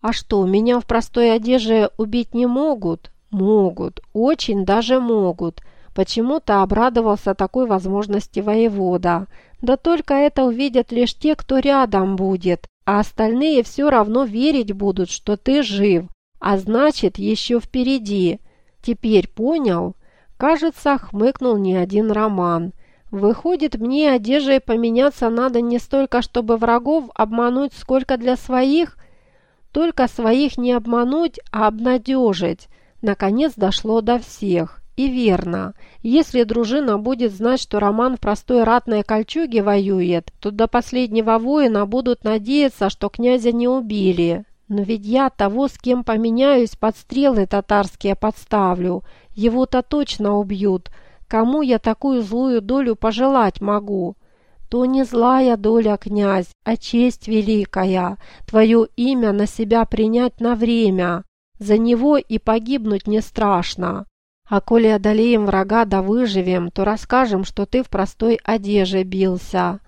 А что, меня в простой одежде убить не могут? Могут, очень даже могут. Почему-то обрадовался такой возможности воевода. Да только это увидят лишь те, кто рядом будет, а остальные все равно верить будут, что ты жив, а значит, еще впереди. Теперь понял? Кажется, хмыкнул не один роман. Выходит, мне одеждой поменяться надо не столько, чтобы врагов обмануть, сколько для своих? Только своих не обмануть, а обнадежить. Наконец дошло до всех. И верно, если дружина будет знать, что Роман в простой ратной кольчуге воюет, то до последнего воина будут надеяться, что князя не убили. Но ведь я того, с кем поменяюсь, под стрелы татарские подставлю. Его-то точно убьют. Кому я такую злую долю пожелать могу? То не злая доля, князь, а честь великая. Твое имя на себя принять на время. За него и погибнуть не страшно. А коли одолеем врага да выживем, то расскажем, что ты в простой одежде бился.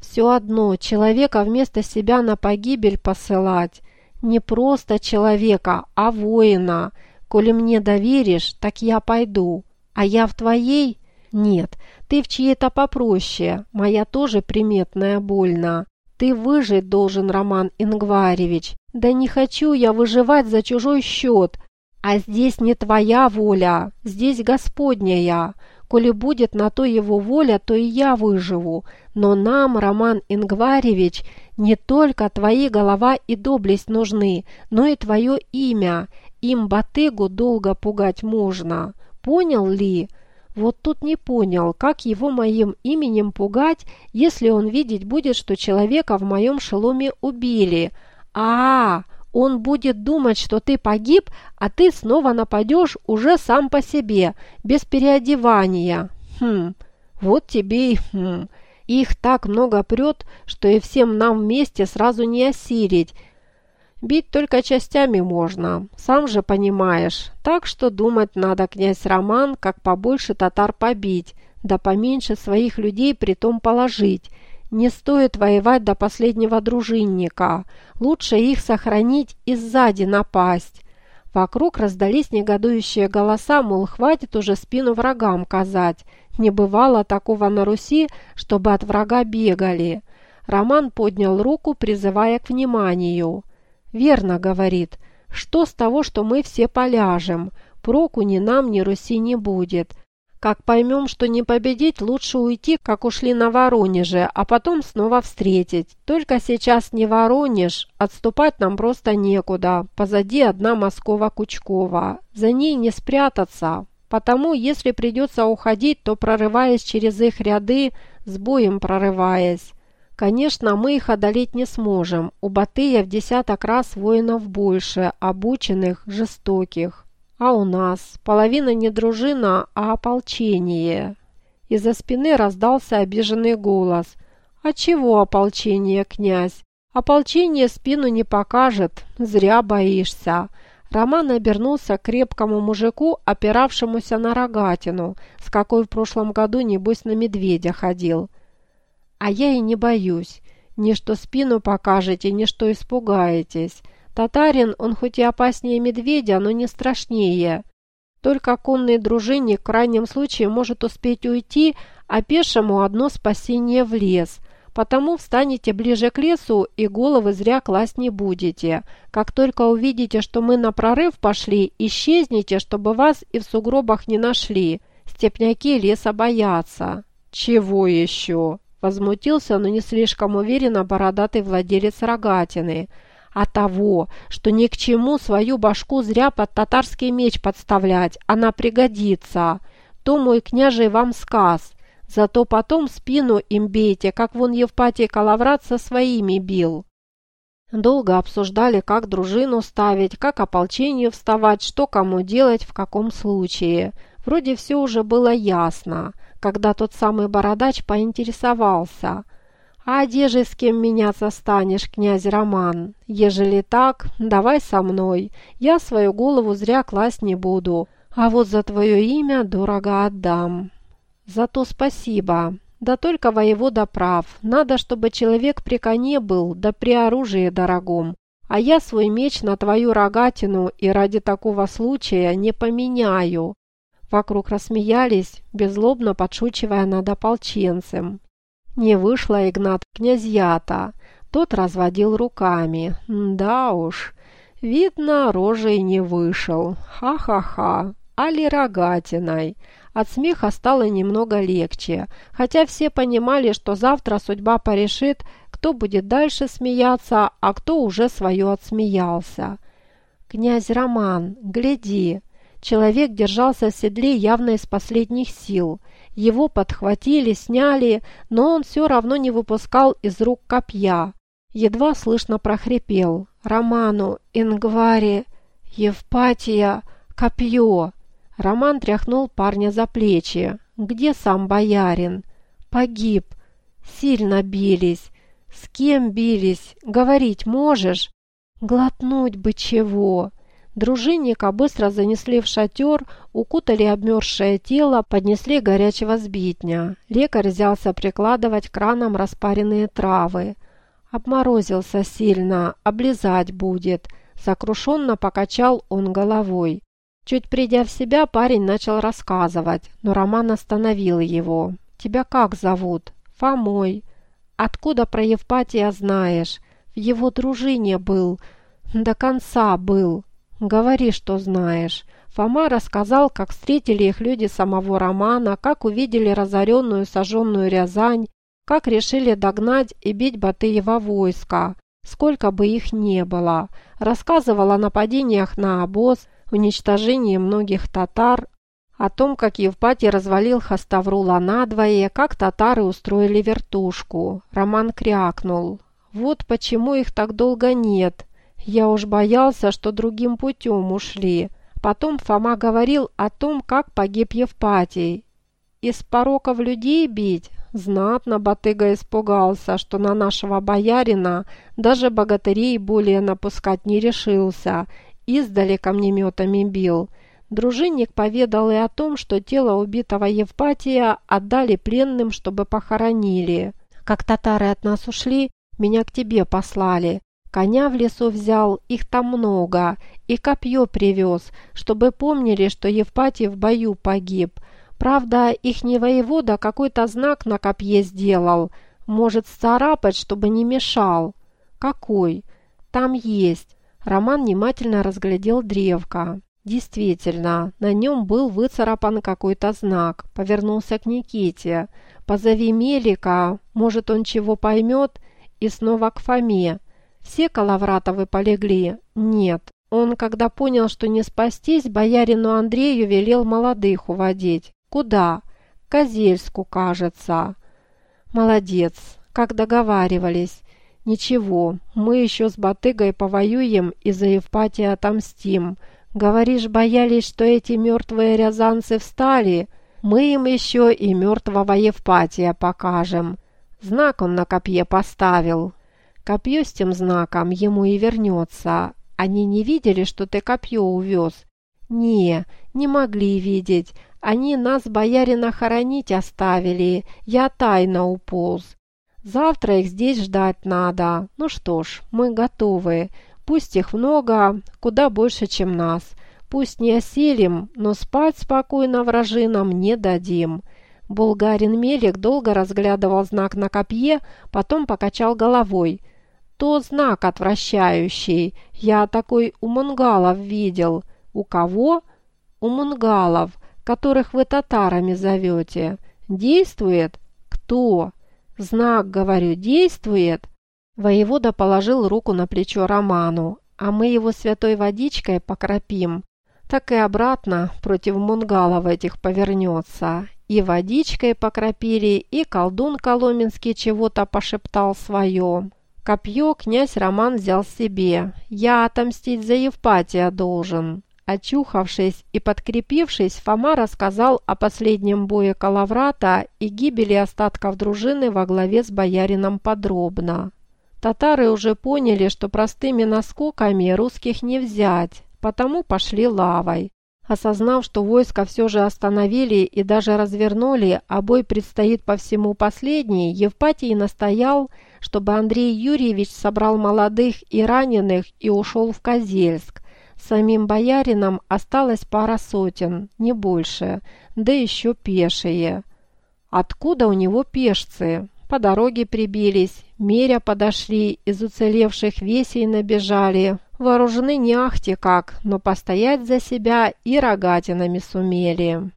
Все одно, человека вместо себя на погибель посылать. Не просто человека, а воина. Коли мне доверишь, так я пойду. А я в твоей? Нет, ты в чьей-то попроще. Моя тоже приметная больно. Ты выжить должен, Роман Ингваревич. Да не хочу я выживать за чужой счет. А здесь не твоя воля, здесь Господняя. Коли будет на то его воля, то и я выживу. Но нам, Роман Ингваревич, не только твои голова и доблесть нужны, но и твое имя. Им Батыгу долго пугать можно. Понял ли? Вот тут не понял, как его моим именем пугать, если он видеть будет, что человека в моем шеломе убили. А, -а, -а он будет думать, что ты погиб, а ты снова нападешь уже сам по себе, без переодевания. Хм, вот тебе и хм. Их так много прет, что и всем нам вместе сразу не осилить. Бить только частями можно, сам же понимаешь. Так что думать надо, князь Роман, как побольше татар побить, да поменьше своих людей при том положить – не стоит воевать до последнего дружинника. Лучше их сохранить и сзади напасть. Вокруг раздались негодующие голоса, мол, хватит уже спину врагам казать. Не бывало такого на Руси, чтобы от врага бегали. Роман поднял руку, призывая к вниманию. «Верно, — говорит, — что с того, что мы все поляжем? Проку ни нам, ни Руси не будет. Как поймем, что не победить, лучше уйти, как ушли на Воронеже, а потом снова встретить. Только сейчас не Воронеж, отступать нам просто некуда. Позади одна Москова-Кучкова. За ней не спрятаться. Потому, если придется уходить, то прорываясь через их ряды, с боем прорываясь. Конечно, мы их одолеть не сможем. У Батыя в десяток раз воинов больше, обученных, жестоких. А у нас половина не дружина, а ополчение. Из-за спины раздался обиженный голос. «А чего ополчение, князь? Ополчение спину не покажет, зря боишься». Роман обернулся к крепкому мужику, опиравшемуся на рогатину, с какой в прошлом году, небось, на медведя ходил. «А я и не боюсь. Ни что спину покажете, ни что испугаетесь. Татарин, он хоть и опаснее медведя, но не страшнее. Только конный дружинник в крайнем случае может успеть уйти, а пешему одно спасение в лес. Потому встанете ближе к лесу и головы зря класть не будете. Как только увидите, что мы на прорыв пошли, исчезните, чтобы вас и в сугробах не нашли. Степняки леса боятся». «Чего еще?» Возмутился, но не слишком уверенно бородатый владелец рогатины – а того, что ни к чему свою башку зря под татарский меч подставлять, она пригодится. То мой княжий вам сказ. Зато потом спину им бейте, как вон Евпатий Калаврат со своими бил. Долго обсуждали, как дружину ставить, как ополчению вставать, что кому делать, в каком случае. Вроде все уже было ясно, когда тот самый бородач поинтересовался – а где с кем меняться станешь, князь Роман? Ежели так, давай со мной. Я свою голову зря класть не буду, а вот за твое имя дорого отдам. Зато спасибо. Да только воевода прав. Надо, чтобы человек при коне был, да при оружии дорогом. а я свой меч на твою рогатину и ради такого случая не поменяю». Вокруг рассмеялись, беззлобно подшучивая над ополченцем. Не вышло Игнат князьята. Тот разводил руками. Да уж, видно, рожей не вышел. Ха-ха-ха. Али рогатиной. От смеха стало немного легче, хотя все понимали, что завтра судьба порешит, кто будет дальше смеяться, а кто уже свое отсмеялся. «Князь Роман, гляди!» Человек держался в седле явно из последних сил. Его подхватили, сняли, но он все равно не выпускал из рук копья. Едва слышно прохрипел. «Роману, Ингваре, Евпатия, копье!» Роман тряхнул парня за плечи. «Где сам боярин?» «Погиб. Сильно бились. С кем бились? Говорить можешь?» «Глотнуть бы чего!» Дружинника быстро занесли в шатер, укутали обмерзшее тело, поднесли горячего сбитня. Лекарь взялся прикладывать к ранам распаренные травы. Обморозился сильно, облизать будет. Сокрушенно покачал он головой. Чуть придя в себя, парень начал рассказывать, но Роман остановил его. «Тебя как зовут?» «Фомой». «Откуда про Евпатия знаешь?» «В его дружине был. До конца был. «Говори, что знаешь». Фома рассказал, как встретили их люди самого Романа, как увидели разоренную сожженную Рязань, как решили догнать и бить Батыева войска, сколько бы их не было. Рассказывал о нападениях на обоз, уничтожении многих татар, о том, как Евпатий развалил Хаставрула надвое, как татары устроили вертушку. Роман крякнул. «Вот почему их так долго нет. Я уж боялся, что другим путем ушли. Потом Фома говорил о том, как погиб Евпатий. Из пороков людей бить? Знатно Батыга испугался, что на нашего боярина даже богатырей более напускать не решился. Издали камнеметами бил. Дружинник поведал и о том, что тело убитого Евпатия отдали пленным, чтобы похоронили. Как татары от нас ушли, меня к тебе послали. Коня в лесу взял, их там много, и копье привез, чтобы помнили, что Евпатий в бою погиб. Правда, их не воевода какой-то знак на копье сделал. Может, сцарапать, чтобы не мешал. Какой? Там есть. Роман внимательно разглядел древко. Действительно, на нем был выцарапан какой-то знак. Повернулся к Никите. «Позови Мелика, может, он чего поймет?» И снова к Фоме. Все Калавратовы полегли? Нет. Он, когда понял, что не спастись, боярину Андрею велел молодых уводить. Куда? К Козельску, кажется. Молодец. Как договаривались. Ничего, мы еще с Батыгой повоюем и за Евпатия отомстим. Говоришь, боялись, что эти мертвые рязанцы встали? Мы им еще и мертвого Евпатия покажем. Знак он на копье поставил. Копье с тем знаком ему и вернется. Они не видели, что ты копье увез? Не, не могли видеть. Они нас, боярина, хоронить оставили. Я тайно уполз. Завтра их здесь ждать надо. Ну что ж, мы готовы. Пусть их много, куда больше, чем нас. Пусть не оселим, но спать спокойно вражинам не дадим. Булгарин Мелик долго разглядывал знак на копье, потом покачал головой – то знак отвращающий. Я такой у мунгалов видел. У кого? У мунгалов, которых вы татарами зовете. Действует? Кто? Знак, говорю, действует? Воевода положил руку на плечо Роману, а мы его святой водичкой покропим. Так и обратно против мунгалов этих повернется. И водичкой покропили, и колдун Коломенский чего-то пошептал свое. Копье князь Роман взял себе. Я отомстить за Евпатия должен. Очухавшись и подкрепившись, Фома рассказал о последнем бое Калаврата и гибели остатков дружины во главе с боярином подробно. Татары уже поняли, что простыми наскоками русских не взять, потому пошли лавой. Осознав, что войско все же остановили и даже развернули, а бой предстоит по всему последний, Евпатий настоял, чтобы Андрей Юрьевич собрал молодых и раненых и ушел в Козельск. Самим боярином осталось пара сотен, не больше, да еще пешие. Откуда у него пешцы? По дороге прибились, меря подошли, из уцелевших весей набежали. Вооружены не ахти как, но постоять за себя и рогатинами сумели.